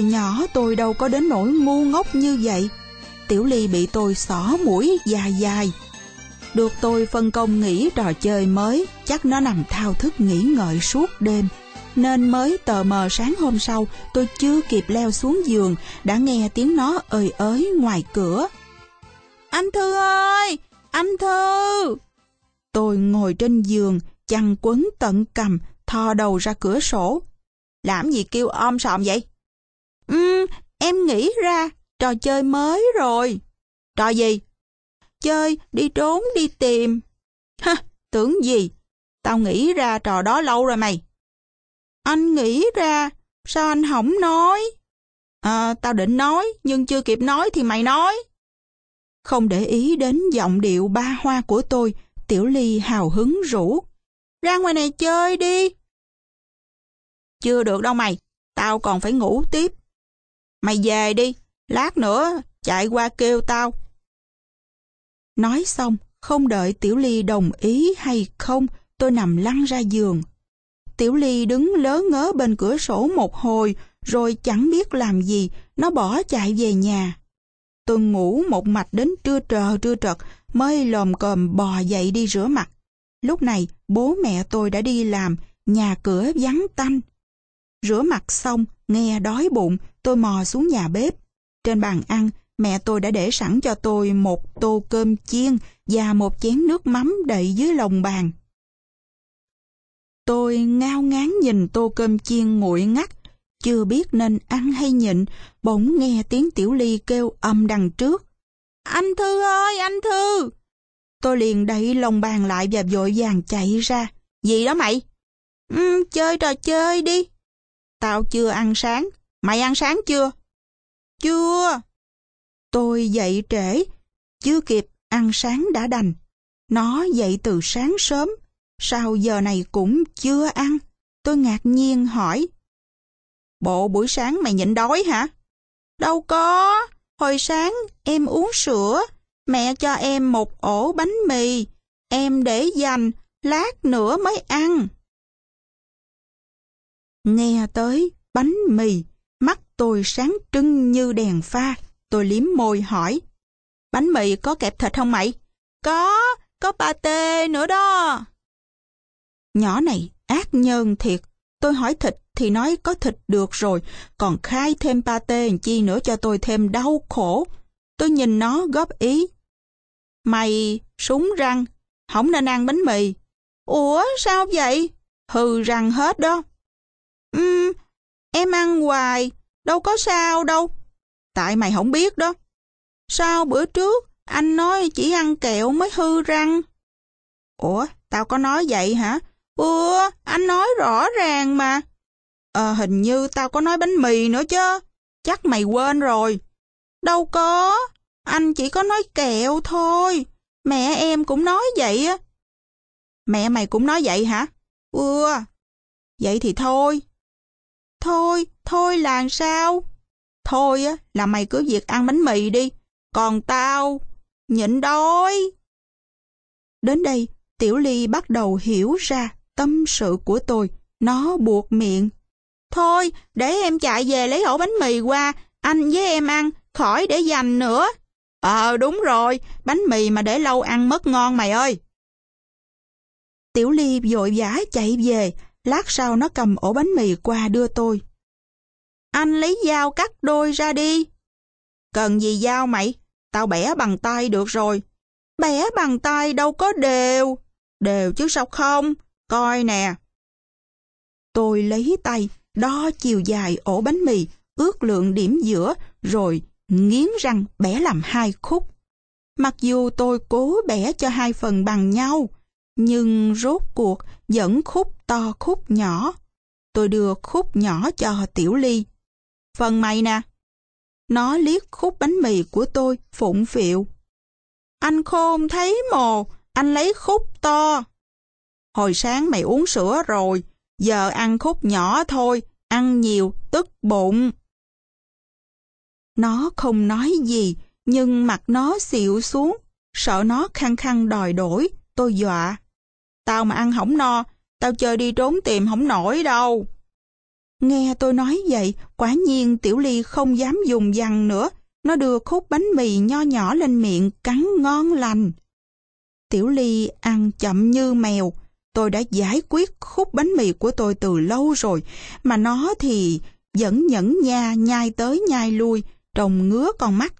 Hồi nhỏ tôi đâu có đến nỗi ngu ngốc như vậy. Tiểu Ly bị tôi xỏ mũi dài dài. Được tôi phân công nghỉ trò chơi mới, chắc nó nằm thao thức nghỉ ngợi suốt đêm. Nên mới tờ mờ sáng hôm sau, tôi chưa kịp leo xuống giường, đã nghe tiếng nó ơi ới ngoài cửa. Anh Thư ơi! Anh Thư! Tôi ngồi trên giường, chăn quấn tận cầm, thò đầu ra cửa sổ. Làm gì kêu om sòm vậy? Ừ, em nghĩ ra, trò chơi mới rồi. Trò gì? Chơi, đi trốn, đi tìm. Ha, tưởng gì? Tao nghĩ ra trò đó lâu rồi mày. Anh nghĩ ra, sao anh không nói? À, tao định nói, nhưng chưa kịp nói thì mày nói. Không để ý đến giọng điệu ba hoa của tôi, Tiểu Ly hào hứng rủ. Ra ngoài này chơi đi. Chưa được đâu mày, tao còn phải ngủ tiếp. Mày về đi, lát nữa chạy qua kêu tao. Nói xong, không đợi Tiểu Ly đồng ý hay không, tôi nằm lăn ra giường. Tiểu Ly đứng lớ ngớ bên cửa sổ một hồi, rồi chẳng biết làm gì, nó bỏ chạy về nhà. Tôi ngủ một mạch đến trưa trờ trưa trật, mới lồm cồm bò dậy đi rửa mặt. Lúc này, bố mẹ tôi đã đi làm, nhà cửa vắng tanh. Rửa mặt xong, nghe đói bụng, tôi mò xuống nhà bếp. Trên bàn ăn, mẹ tôi đã để sẵn cho tôi một tô cơm chiên và một chén nước mắm đậy dưới lồng bàn. Tôi ngao ngán nhìn tô cơm chiên nguội ngắt, chưa biết nên ăn hay nhịn, bỗng nghe tiếng Tiểu Ly kêu âm đằng trước. Anh Thư ơi, anh Thư! Tôi liền đẩy lồng bàn lại và vội vàng chạy ra. Gì đó mày? Ừ, chơi trò chơi đi. Tao chưa ăn sáng. Mày ăn sáng chưa? Chưa. Tôi dậy trễ, chưa kịp ăn sáng đã đành. Nó dậy từ sáng sớm, sao giờ này cũng chưa ăn? Tôi ngạc nhiên hỏi. Bộ buổi sáng mày nhịn đói hả? Đâu có, hồi sáng em uống sữa, mẹ cho em một ổ bánh mì, em để dành, lát nữa mới ăn. Nghe tới bánh mì, mắt tôi sáng trưng như đèn pha, tôi liếm môi hỏi. Bánh mì có kẹp thịt không mày? Có, có pate nữa đó. Nhỏ này ác nhân thiệt, tôi hỏi thịt thì nói có thịt được rồi, còn khai thêm pate chi nữa cho tôi thêm đau khổ. Tôi nhìn nó góp ý. Mày súng răng, không nên ăn bánh mì. Ủa sao vậy? Hư răng hết đó. Ừm, em ăn hoài, đâu có sao đâu. Tại mày không biết đó. Sao bữa trước anh nói chỉ ăn kẹo mới hư răng? Ủa, tao có nói vậy hả? Ủa, anh nói rõ ràng mà. Ờ, hình như tao có nói bánh mì nữa chứ. Chắc mày quên rồi. Đâu có, anh chỉ có nói kẹo thôi. Mẹ em cũng nói vậy á. Mẹ mày cũng nói vậy hả? Ừ, vậy thì thôi. Thôi, thôi là sao? Thôi á, là mày cứ việc ăn bánh mì đi. Còn tao, nhịn đói. Đến đây, Tiểu Ly bắt đầu hiểu ra tâm sự của tôi. Nó buộc miệng. Thôi, để em chạy về lấy ổ bánh mì qua, anh với em ăn, khỏi để dành nữa. Ờ, đúng rồi, bánh mì mà để lâu ăn mất ngon mày ơi. Tiểu Ly vội vã chạy về, lát sau nó cầm ổ bánh mì qua đưa tôi. Anh lấy dao cắt đôi ra đi. Cần gì dao mày? Tao bẻ bằng tay được rồi. Bẻ bằng tay đâu có đều. Đều chứ sao không? Coi nè. Tôi lấy tay, đo chiều dài ổ bánh mì, ước lượng điểm giữa, rồi nghiến răng bẻ làm hai khúc. Mặc dù tôi cố bẻ cho hai phần bằng nhau, nhưng rốt cuộc vẫn khúc to khúc nhỏ. Tôi đưa khúc nhỏ cho Tiểu Ly. Phần mày nè. Nó liếc khúc bánh mì của tôi phụng phịu. Anh khôn thấy mồ, anh lấy khúc to. Hồi sáng mày uống sữa rồi, giờ ăn khúc nhỏ thôi, ăn nhiều tức bụng. Nó không nói gì, nhưng mặt nó xịu xuống, sợ nó khăng khăng đòi đổi, tôi dọa. Tao mà ăn hỏng no, tao chơi đi trốn tìm không nổi đâu. Nghe tôi nói vậy, quả nhiên Tiểu Ly không dám dùng dằn nữa. Nó đưa khúc bánh mì nho nhỏ lên miệng cắn ngon lành. Tiểu Ly ăn chậm như mèo. Tôi đã giải quyết khúc bánh mì của tôi từ lâu rồi, mà nó thì vẫn nhẫn nha nhai tới nhai lui, trồng ngứa con mắt.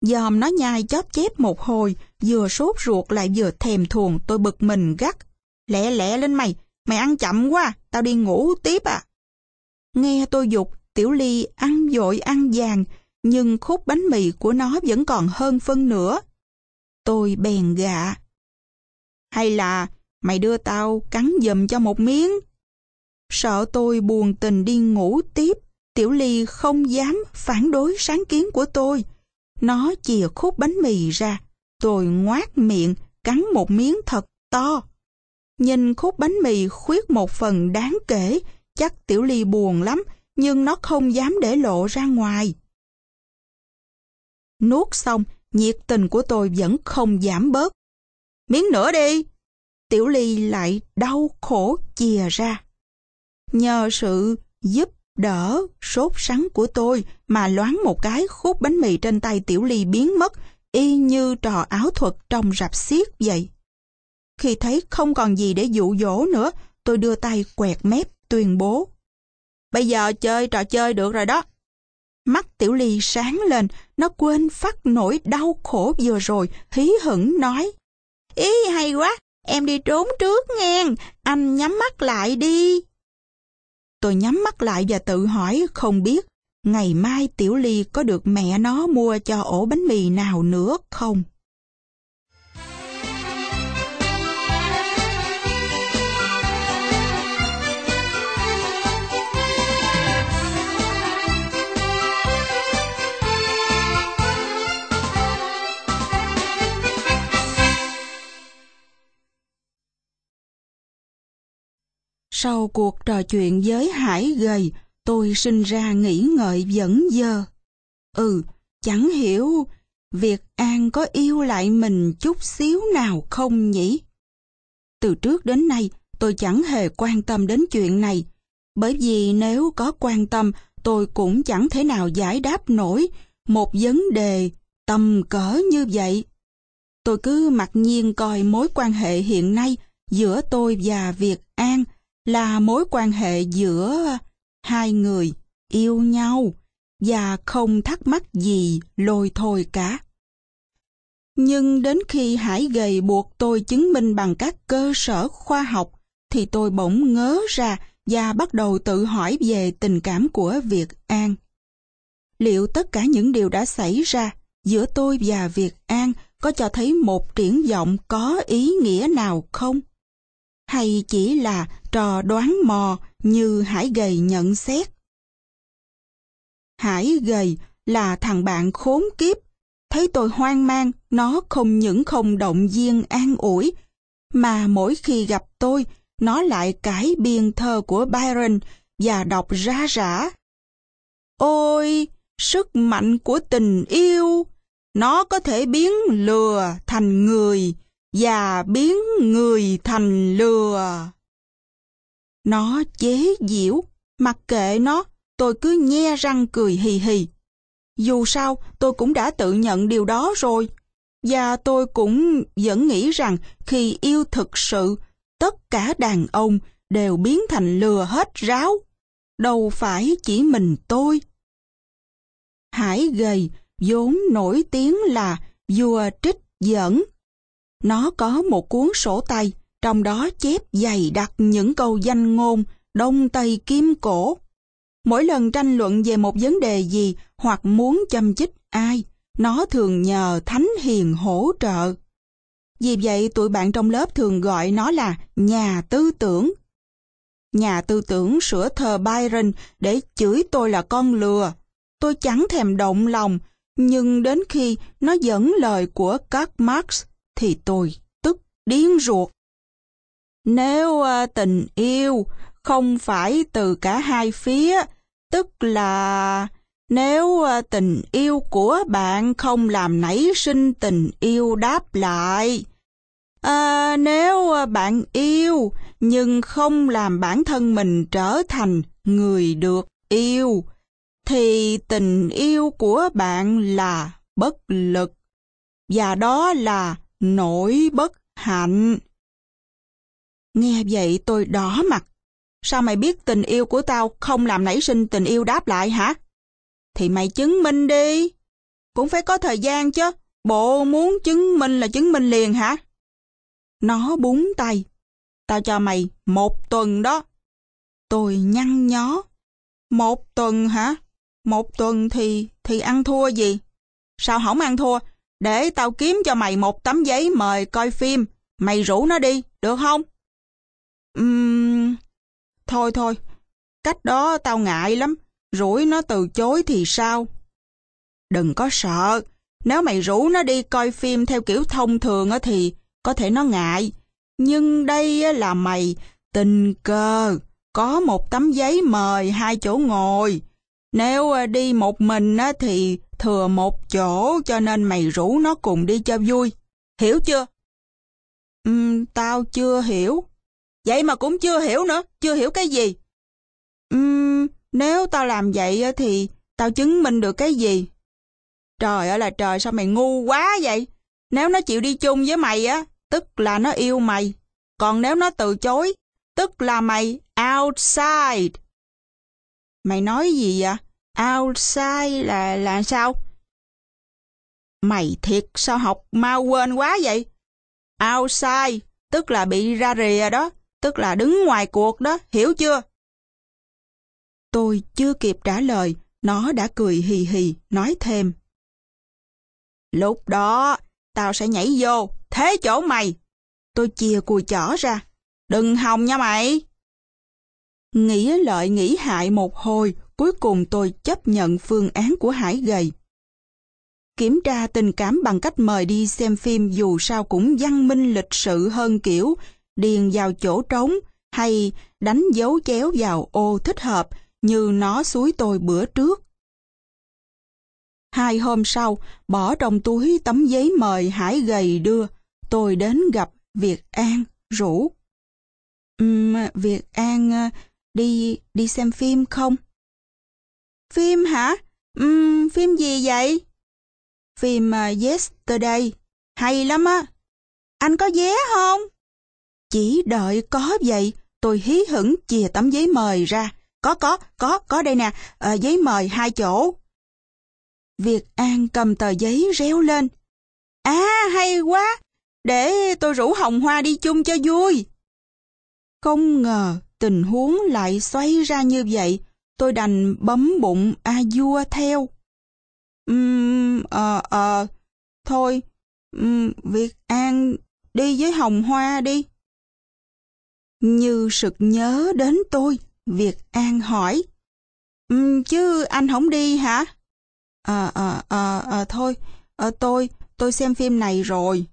Dòm nó nhai chóp chép một hồi, vừa sốt ruột lại vừa thèm thuồng tôi bực mình gắt. Lẹ lẹ lên mày, mày ăn chậm quá, tao đi ngủ tiếp à. Nghe tôi dục, Tiểu Ly ăn dội ăn vàng, nhưng khúc bánh mì của nó vẫn còn hơn phân nữa. Tôi bèn gạ. Hay là mày đưa tao cắn giùm cho một miếng? Sợ tôi buồn tình đi ngủ tiếp, Tiểu Ly không dám phản đối sáng kiến của tôi. Nó chìa khúc bánh mì ra, tôi ngoát miệng, cắn một miếng thật to. Nhìn khúc bánh mì khuyết một phần đáng kể, chắc Tiểu Ly buồn lắm, nhưng nó không dám để lộ ra ngoài. Nuốt xong, nhiệt tình của tôi vẫn không giảm bớt. Miếng nữa đi! Tiểu Ly lại đau khổ chìa ra. Nhờ sự giúp đỡ sốt sắng của tôi mà loáng một cái khúc bánh mì trên tay Tiểu Ly biến mất, y như trò áo thuật trong rạp xiết vậy. Khi thấy không còn gì để dụ dỗ nữa, tôi đưa tay quẹt mép tuyên bố. Bây giờ chơi trò chơi được rồi đó. Mắt Tiểu Ly sáng lên, nó quên phát nỗi đau khổ vừa rồi, hí hửng nói. Ý hay quá, em đi trốn trước nghe, anh nhắm mắt lại đi. Tôi nhắm mắt lại và tự hỏi, không biết ngày mai Tiểu Ly có được mẹ nó mua cho ổ bánh mì nào nữa không? Sau cuộc trò chuyện với Hải gầy, tôi sinh ra nghĩ ngợi vẫn dơ. Ừ, chẳng hiểu việc An có yêu lại mình chút xíu nào không nhỉ? Từ trước đến nay, tôi chẳng hề quan tâm đến chuyện này, bởi vì nếu có quan tâm, tôi cũng chẳng thể nào giải đáp nổi một vấn đề tầm cỡ như vậy. Tôi cứ mặc nhiên coi mối quan hệ hiện nay giữa tôi và Việt An là mối quan hệ giữa hai người yêu nhau và không thắc mắc gì lôi thôi cả. Nhưng đến khi Hải gầy buộc tôi chứng minh bằng các cơ sở khoa học thì tôi bỗng ngớ ra và bắt đầu tự hỏi về tình cảm của Việt An. Liệu tất cả những điều đã xảy ra giữa tôi và Việt An có cho thấy một triển vọng có ý nghĩa nào không? Hay chỉ là trò đoán mò như Hải Gầy nhận xét. Hải Gầy là thằng bạn khốn kiếp, thấy tôi hoang mang, nó không những không động viên an ủi, mà mỗi khi gặp tôi, nó lại cải biên thơ của Byron và đọc ra rã. Ôi, sức mạnh của tình yêu, nó có thể biến lừa thành người, và biến người thành lừa. Nó chế giễu, mặc kệ nó, tôi cứ nhe răng cười hì hì. Dù sao, tôi cũng đã tự nhận điều đó rồi. Và tôi cũng vẫn nghĩ rằng khi yêu thực sự, tất cả đàn ông đều biến thành lừa hết ráo. Đâu phải chỉ mình tôi. Hải gầy, vốn nổi tiếng là vua trích dẫn nó có một cuốn sổ tay, trong đó chép dày đặt những câu danh ngôn đông tây kim cổ. Mỗi lần tranh luận về một vấn đề gì hoặc muốn châm chích ai, nó thường nhờ thánh hiền hỗ trợ. Vì vậy tụi bạn trong lớp thường gọi nó là nhà tư tưởng. Nhà tư tưởng sửa thờ Byron để chửi tôi là con lừa. Tôi chẳng thèm động lòng, nhưng đến khi nó dẫn lời của các Marx thì tôi tức điên ruột. Nếu à, tình yêu không phải từ cả hai phía, tức là nếu à, tình yêu của bạn không làm nảy sinh tình yêu đáp lại, à, nếu à, bạn yêu nhưng không làm bản thân mình trở thành người được yêu, thì tình yêu của bạn là bất lực, và đó là nỗi bất hạnh. Nghe vậy tôi đỏ mặt. Sao mày biết tình yêu của tao không làm nảy sinh tình yêu đáp lại hả? Thì mày chứng minh đi. Cũng phải có thời gian chứ. Bộ muốn chứng minh là chứng minh liền hả? Nó búng tay. Tao cho mày một tuần đó. Tôi nhăn nhó. Một tuần hả? Một tuần thì thì ăn thua gì? Sao không ăn thua? Để tao kiếm cho mày một tấm giấy mời coi phim. Mày rủ nó đi, được không? Uhm, thôi thôi, cách đó tao ngại lắm. Rủi nó từ chối thì sao? Đừng có sợ. Nếu mày rủ nó đi coi phim theo kiểu thông thường thì có thể nó ngại. Nhưng đây là mày tình cờ, có một tấm giấy mời hai chỗ ngồi. Nếu ờ, đi một mình thì thừa một chỗ cho nên mày rủ nó cùng đi cho vui. Hiểu chưa? Uhm, tao chưa hiểu. Vậy mà cũng chưa hiểu nữa, chưa hiểu cái gì? Uhm, nếu tao làm vậy thì tao chứng minh được cái gì? Trời ơi là trời, sao mày ngu quá vậy? Nếu nó chịu đi chung với mày á, tức là nó yêu mày. Còn nếu nó từ chối, tức là mày outside. Mày nói gì vậy? Outside là là sao? Mày thiệt sao học mau quên quá vậy? Outside tức là bị ra rìa đó, tức là đứng ngoài cuộc đó, hiểu chưa? Tôi chưa kịp trả lời, nó đã cười hì hì, nói thêm. Lúc đó, tao sẽ nhảy vô, thế chỗ mày. Tôi chia cùi chỏ ra. Đừng hòng nha mày. Nghĩ lợi nghĩ hại một hồi, cuối cùng tôi chấp nhận phương án của Hải gầy. Kiểm tra tình cảm bằng cách mời đi xem phim dù sao cũng văn minh lịch sự hơn kiểu điền vào chỗ trống hay đánh dấu chéo vào ô thích hợp như nó suối tôi bữa trước. Hai hôm sau, bỏ trong túi tấm giấy mời Hải gầy đưa, tôi đến gặp Việt An, rủ. Uhm, Việt An đi đi xem phim không? Phim hả? Um, phim gì vậy? Phim uh, Yesterday. Hay lắm á. Anh có vé không? Chỉ đợi có vậy, tôi hí hửng chìa tấm giấy mời ra. Có, có, có, có đây nè, à, giấy mời hai chỗ. Việt An cầm tờ giấy réo lên. À, hay quá, để tôi rủ Hồng Hoa đi chung cho vui. Không ngờ tình huống lại xoay ra như vậy, tôi đành bấm bụng a vua theo. Ừm, ờ, ờ, thôi, um, Việt An đi với Hồng Hoa đi. Như sực nhớ đến tôi, Việt An hỏi. Um, chứ anh không đi hả? Ờ, ờ, ờ, ờ, thôi, à, tôi, tôi xem phim này rồi.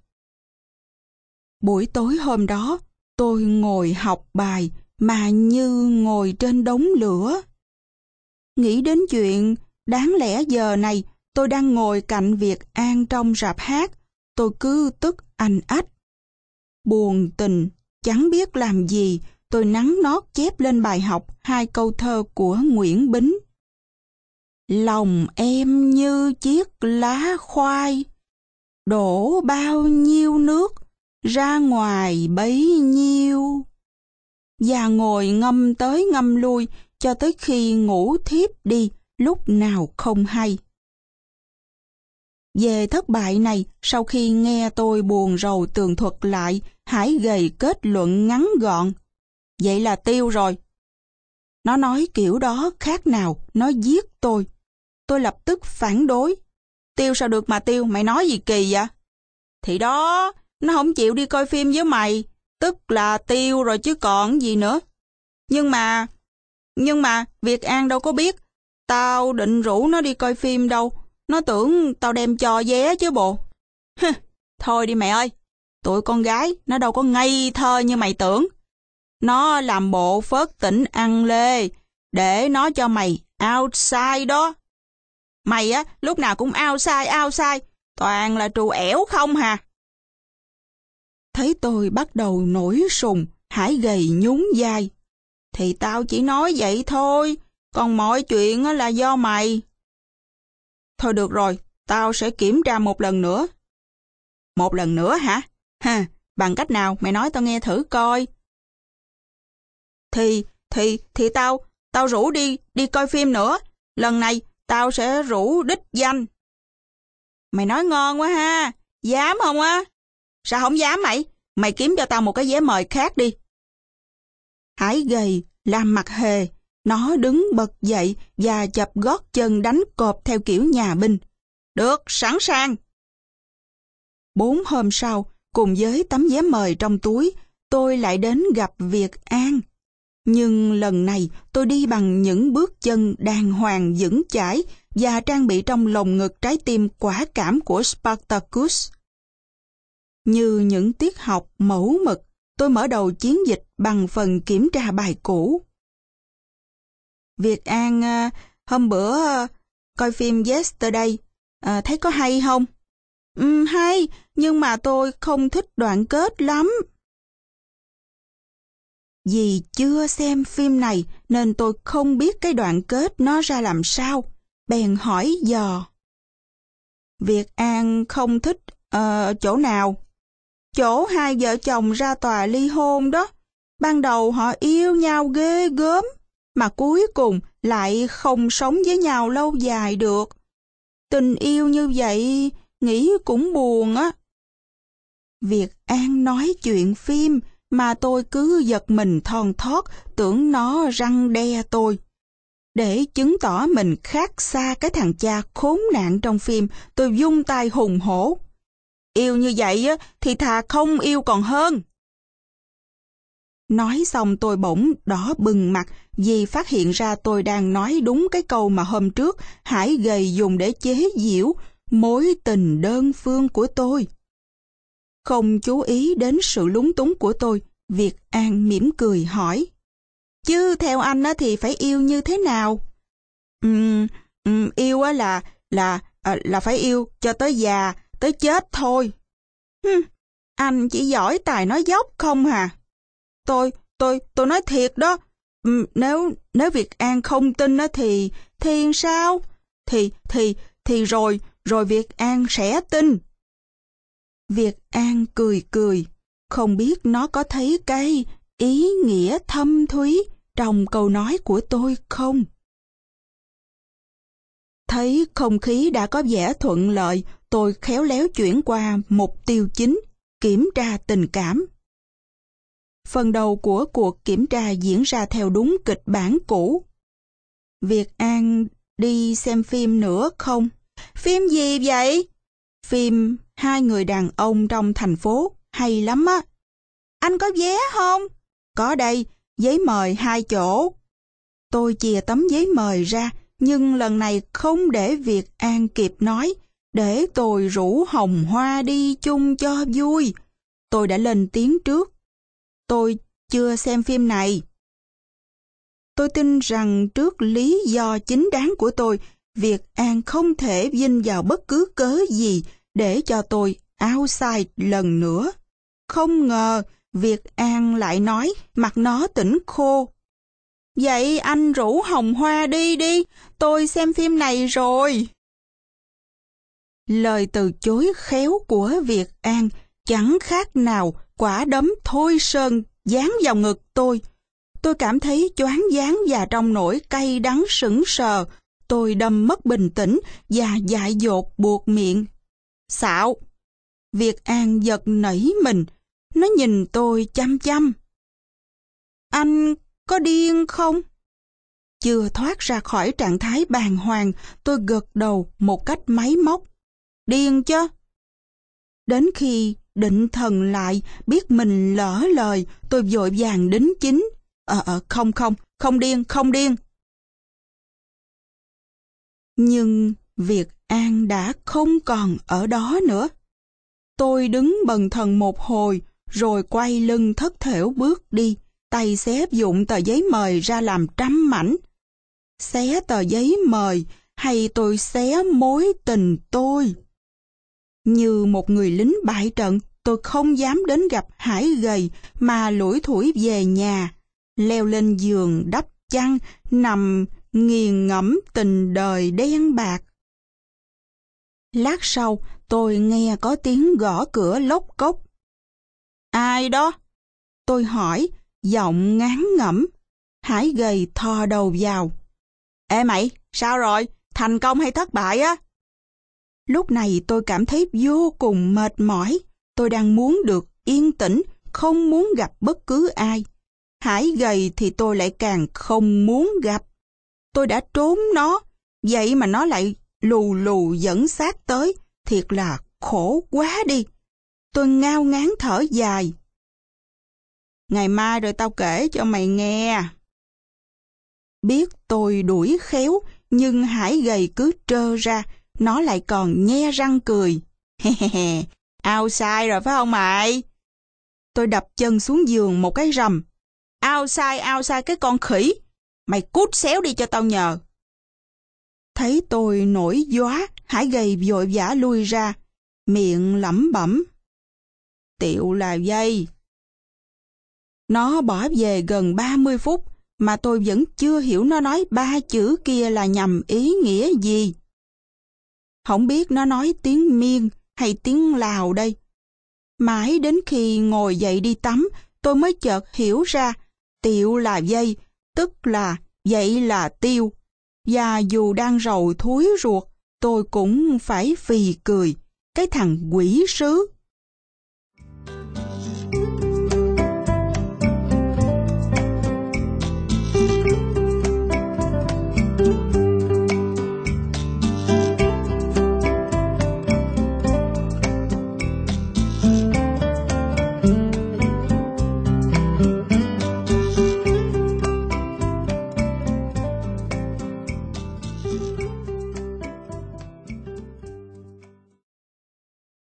Buổi tối hôm đó, tôi ngồi học bài mà như ngồi trên đống lửa. Nghĩ đến chuyện, đáng lẽ giờ này tôi đang ngồi cạnh Việt An trong rạp hát, tôi cứ tức anh ách. Buồn tình, chẳng biết làm gì, tôi nắng nót chép lên bài học hai câu thơ của Nguyễn Bính. Lòng em như chiếc lá khoai, đổ bao nhiêu nước ra ngoài bấy nhiêu. Và ngồi ngâm tới ngâm lui cho tới khi ngủ thiếp đi lúc nào không hay. Về thất bại này, sau khi nghe tôi buồn rầu tường thuật lại, Hải gầy kết luận ngắn gọn. Vậy là tiêu rồi. Nó nói kiểu đó khác nào, nó giết tôi. Tôi lập tức phản đối. Tiêu sao được mà tiêu, mày nói gì kỳ vậy? Thì đó, nó không chịu đi coi phim với mày, tức là tiêu rồi chứ còn gì nữa. Nhưng mà, nhưng mà Việt An đâu có biết, tao định rủ nó đi coi phim đâu, nó tưởng tao đem cho vé chứ bộ. Thôi đi mẹ ơi, tụi con gái nó đâu có ngây thơ như mày tưởng. Nó làm bộ phớt tỉnh ăn lê, để nó cho mày outside đó. Mày á, lúc nào cũng outside, outside, toàn là trù ẻo không hà. Thấy tôi bắt đầu nổi sùng, Hải gầy nhún dai. Thì tao chỉ nói vậy thôi, còn mọi chuyện là do mày. Thôi được rồi, tao sẽ kiểm tra một lần nữa. Một lần nữa hả? Ha, bằng cách nào mày nói tao nghe thử coi. Thì, thì, thì tao, tao rủ đi, đi coi phim nữa. Lần này tao sẽ rủ đích danh. Mày nói ngon quá ha, dám không á? Sao không dám mày? Mày kiếm cho tao một cái vé mời khác đi. Hải gầy, làm mặt hề. Nó đứng bật dậy và chập gót chân đánh cộp theo kiểu nhà binh. Được, sẵn sàng. Bốn hôm sau, cùng với tấm vé mời trong túi, tôi lại đến gặp Việt An. Nhưng lần này tôi đi bằng những bước chân đàng hoàng vững chãi và trang bị trong lồng ngực trái tim quả cảm của Spartacus. Như những tiết học mẫu mực, tôi mở đầu chiến dịch bằng phần kiểm tra bài cũ. Việt An, à, hôm bữa à, coi phim Yesterday, à, thấy có hay không? Ừ, hay, nhưng mà tôi không thích đoạn kết lắm. Vì chưa xem phim này nên tôi không biết cái đoạn kết nó ra làm sao. Bèn hỏi dò. Việt An không thích uh, chỗ nào? Chỗ hai vợ chồng ra tòa ly hôn đó. Ban đầu họ yêu nhau ghê gớm, mà cuối cùng lại không sống với nhau lâu dài được. Tình yêu như vậy, nghĩ cũng buồn á. việc An nói chuyện phim mà tôi cứ giật mình thon thót tưởng nó răng đe tôi. Để chứng tỏ mình khác xa cái thằng cha khốn nạn trong phim, tôi dung tay hùng hổ. Yêu như vậy thì thà không yêu còn hơn. Nói xong tôi bỗng đỏ bừng mặt vì phát hiện ra tôi đang nói đúng cái câu mà hôm trước Hải gầy dùng để chế giễu mối tình đơn phương của tôi. Không chú ý đến sự lúng túng của tôi, Việt An mỉm cười hỏi. Chứ theo anh thì phải yêu như thế nào? Ừm, um, yêu là là à, là phải yêu cho tới già, tới chết thôi. Hừm, anh chỉ giỏi tài nói dốc không hà Tôi, tôi, tôi nói thiệt đó. Ừ, nếu nếu Việt An không tin á thì thì sao? Thì thì thì rồi rồi Việt An sẽ tin. Việt An cười cười, không biết nó có thấy cái ý nghĩa thâm thúy trong câu nói của tôi không? Thấy không khí đã có vẻ thuận lợi, tôi khéo léo chuyển qua mục tiêu chính, kiểm tra tình cảm. Phần đầu của cuộc kiểm tra diễn ra theo đúng kịch bản cũ. Việt An đi xem phim nữa không? Phim gì vậy? Phim Hai người đàn ông trong thành phố, hay lắm á. Anh có vé không? Có đây, giấy mời hai chỗ. Tôi chìa tấm giấy mời ra, nhưng lần này không để Việt An kịp nói, để tôi rủ Hồng Hoa đi chung cho vui. Tôi đã lên tiếng trước. Tôi chưa xem phim này. Tôi tin rằng trước lý do chính đáng của tôi, Việt An không thể vinh vào bất cứ cớ gì để cho tôi outside lần nữa. Không ngờ Việt An lại nói mặt nó tỉnh khô. Vậy anh rủ Hồng Hoa đi đi, tôi xem phim này rồi. Lời từ chối khéo của Việt An chẳng khác nào quả đấm thôi sơn dán vào ngực tôi. Tôi cảm thấy choáng váng và trong nỗi cay đắng sững sờ, tôi đâm mất bình tĩnh và dại dột buộc miệng. Xạo! Việt An giật nảy mình, nó nhìn tôi chăm chăm. Anh có điên không? Chưa thoát ra khỏi trạng thái bàng hoàng, tôi gật đầu một cách máy móc. Điên chứ? Đến khi định thần lại, biết mình lỡ lời, tôi vội vàng đính chính. Ờ, ờ, không không, không điên, không điên. Nhưng Việt An đã không còn ở đó nữa. Tôi đứng bần thần một hồi, rồi quay lưng thất thểu bước đi, tay xé dụng tờ giấy mời ra làm trăm mảnh. Xé tờ giấy mời, hay tôi xé mối tình tôi? Như một người lính bại trận, tôi không dám đến gặp Hải gầy mà lủi thủi về nhà, leo lên giường đắp chăn, nằm nghiền ngẫm tình đời đen bạc. Lát sau, tôi nghe có tiếng gõ cửa lốc cốc. Ai đó? Tôi hỏi, giọng ngán ngẩm. Hải gầy thò đầu vào. Ê mày, sao rồi? Thành công hay thất bại á? Lúc này tôi cảm thấy vô cùng mệt mỏi. Tôi đang muốn được yên tĩnh, không muốn gặp bất cứ ai. Hải gầy thì tôi lại càng không muốn gặp. Tôi đã trốn nó, vậy mà nó lại lù lù dẫn sát tới, thiệt là khổ quá đi. Tôi ngao ngán thở dài. Ngày mai rồi tao kể cho mày nghe. Biết tôi đuổi khéo, nhưng hải gầy cứ trơ ra, nó lại còn nhe răng cười. He he he, ao sai rồi phải không mày? Tôi đập chân xuống giường một cái rầm. Ao sai, ao sai cái con khỉ. Mày cút xéo đi cho tao nhờ. Thấy tôi nổi gióa, hải gầy vội vã lui ra, miệng lẩm bẩm. Tiệu là dây. Nó bỏ về gần 30 phút, mà tôi vẫn chưa hiểu nó nói ba chữ kia là nhằm ý nghĩa gì. Không biết nó nói tiếng miên hay tiếng Lào đây. Mãi đến khi ngồi dậy đi tắm, tôi mới chợt hiểu ra tiệu là dây, tức là dậy là tiêu. Và dù đang rầu thúi ruột, tôi cũng phải phì cười. Cái thằng quỷ sứ